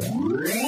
Yeah.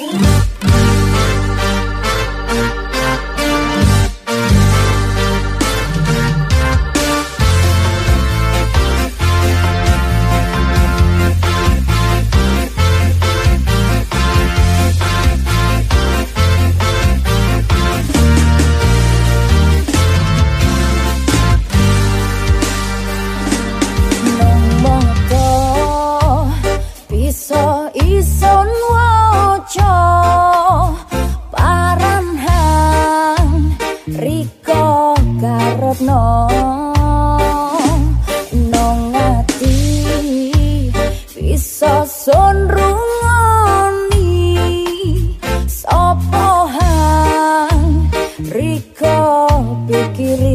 Sopohan Riko pikirin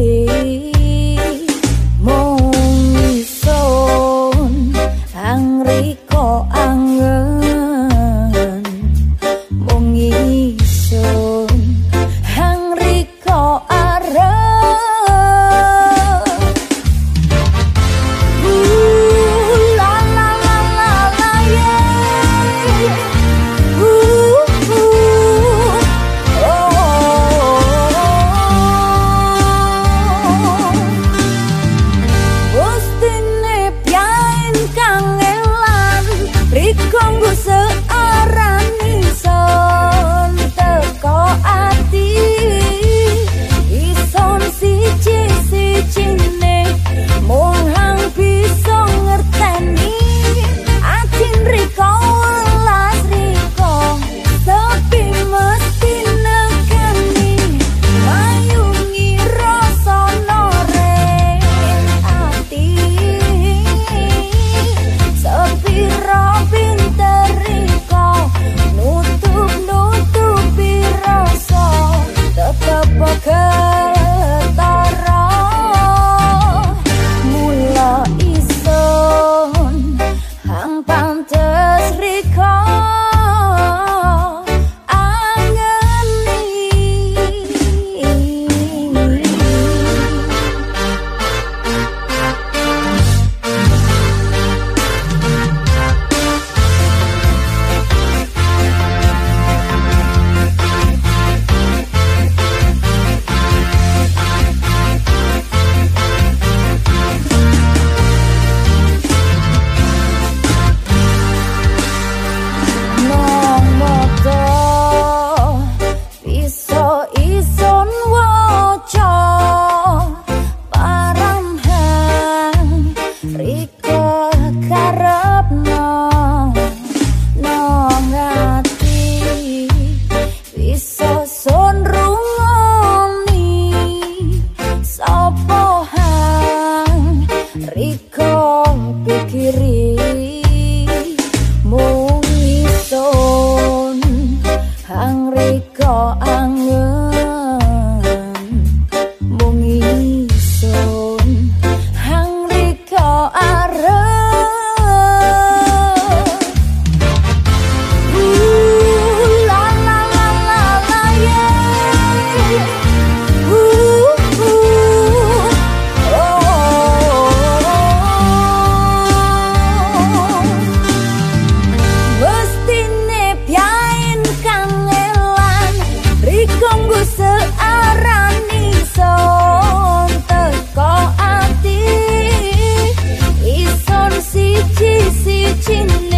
all si see, si